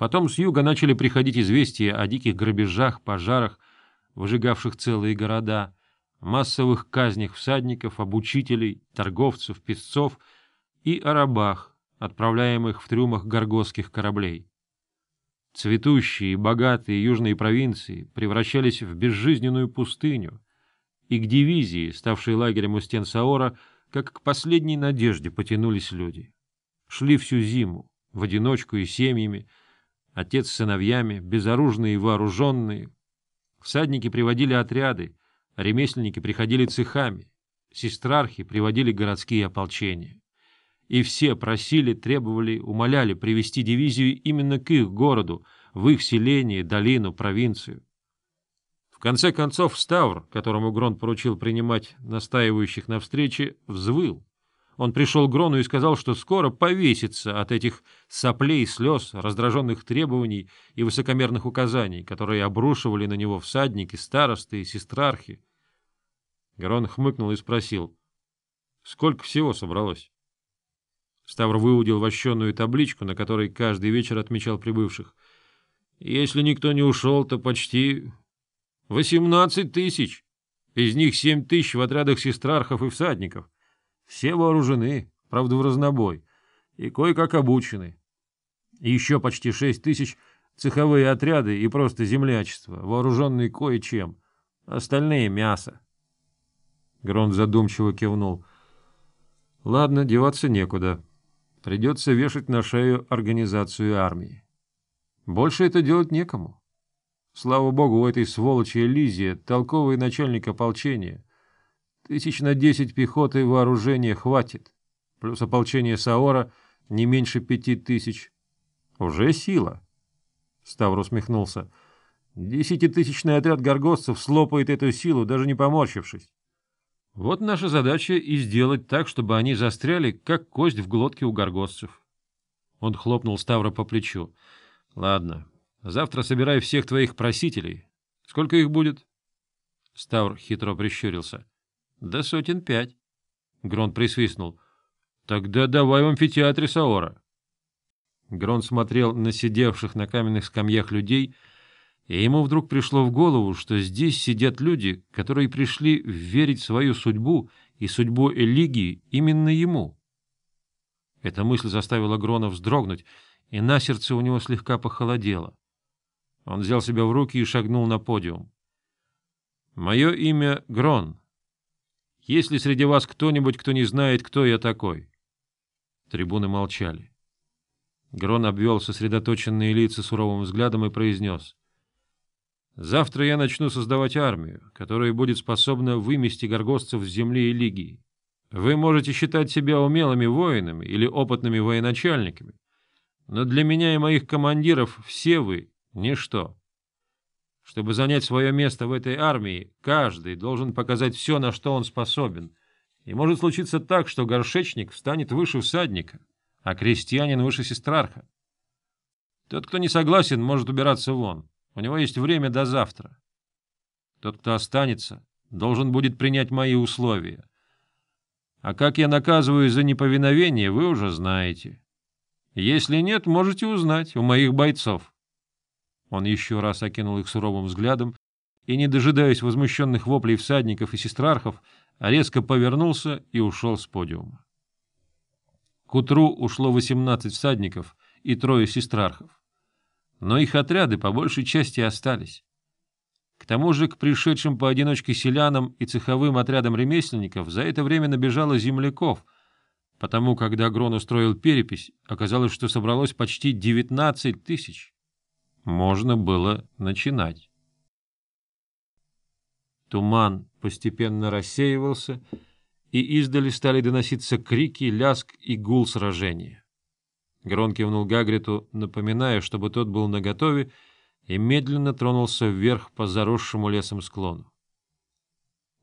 Потом с юга начали приходить известия о диких грабежах, пожарах, выжигавших целые города, массовых казнях всадников, обучителей, торговцев, песцов и о рабах, отправляемых в трюмах горгосских кораблей. Цветущие и богатые южные провинции превращались в безжизненную пустыню, и к дивизии, ставшей лагерем у стен Саора, как к последней надежде потянулись люди. Шли всю зиму, в одиночку и семьями, отец с сыновьями, безоружные и вооруженные. Всадники приводили отряды, ремесленники приходили цехами, сестрархи приводили городские ополчения. И все просили, требовали, умоляли привести дивизию именно к их городу, в их селение, долину, провинцию. В конце концов Ставр, которому Грон поручил принимать настаивающих на встрече, взвыл. Он пришел к Грону и сказал, что скоро повесится от этих соплей, слез, раздраженных требований и высокомерных указаний, которые обрушивали на него всадники, старосты и сестрархи. Грон хмыкнул и спросил, сколько всего собралось? Ставр выудил вощенную табличку, на которой каждый вечер отмечал прибывших. Если никто не ушел, то почти восемнадцать тысяч. Из них семь тысяч в отрядах сестрархов и всадников. Все вооружены, правда, в разнобой, и кое-как обучены. Еще почти шесть тысяч цеховые отряды и просто землячество, вооруженные кое-чем. Остальные — мясо. Грон задумчиво кивнул. — Ладно, деваться некуда. Придется вешать на шею организацию армии. Больше это делать некому. Слава богу, у этой сволочи Элизия толковый начальник ополчения. Тысяч на десять пехоты вооружения хватит. Плюс ополчение Саора не меньше пяти тысяч. Уже сила. Ставр усмехнулся. Десятитысячный отряд горгостцев слопает эту силу, даже не поморщившись. Вот наша задача и сделать так, чтобы они застряли, как кость в глотке у горгостцев. Он хлопнул Ставра по плечу. — Ладно, завтра собирай всех твоих просителей. Сколько их будет? Ставр хитро прищурился. — Да сотен пять. Грон присвистнул. — Тогда давай в амфитеатре Саора. Грон смотрел на сидевших на каменных скамьях людей — и ему вдруг пришло в голову, что здесь сидят люди, которые пришли верить свою судьбу и судьбу Элигии именно ему. Эта мысль заставила Грона вздрогнуть, и на сердце у него слегка похолодело. Он взял себя в руки и шагнул на подиум. «Мое имя Грон. Есть ли среди вас кто-нибудь, кто не знает, кто я такой?» Трибуны молчали. Грон обвел сосредоточенные лица суровым взглядом и произнес — Завтра я начну создавать армию, которая будет способна вымести горгостцев с земли и лигии. Вы можете считать себя умелыми воинами или опытными военачальниками, но для меня и моих командиров все вы — ничто. Чтобы занять свое место в этой армии, каждый должен показать все, на что он способен. И может случиться так, что горшечник встанет выше всадника, а крестьянин выше сестрарха. Тот, кто не согласен, может убираться вон. У него есть время до завтра. Тот, кто останется, должен будет принять мои условия. А как я наказываю за неповиновение, вы уже знаете. Если нет, можете узнать у моих бойцов. Он еще раз окинул их суровым взглядом и, не дожидаясь возмущенных воплей всадников и сестрархов, резко повернулся и ушел с подиума. К утру ушло восемнадцать всадников и трое сестрархов но их отряды по большей части остались. К тому же к пришедшим поодиночке селянам и цеховым отрядам ремесленников за это время набежало земляков, потому когда Грон устроил перепись, оказалось, что собралось почти 19 тысяч. Можно было начинать. Туман постепенно рассеивался, и издали стали доноситься крики, ляск и гул сражения. Грон кивнул Гагриту, напоминая, чтобы тот был наготове, и медленно тронулся вверх по заросшему лесом склону.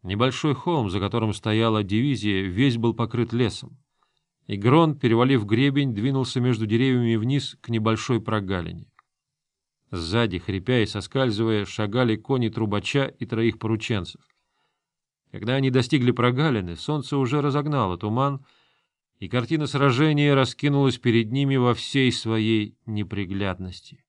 Небольшой холм, за которым стояла дивизия, весь был покрыт лесом, и Грон, перевалив гребень, двинулся между деревьями вниз к небольшой прогалине. Сзади, хрипя и соскальзывая, шагали кони трубача и троих порученцев. Когда они достигли прогалины, солнце уже разогнало туман, и картина сражения раскинулась перед ними во всей своей неприглядности.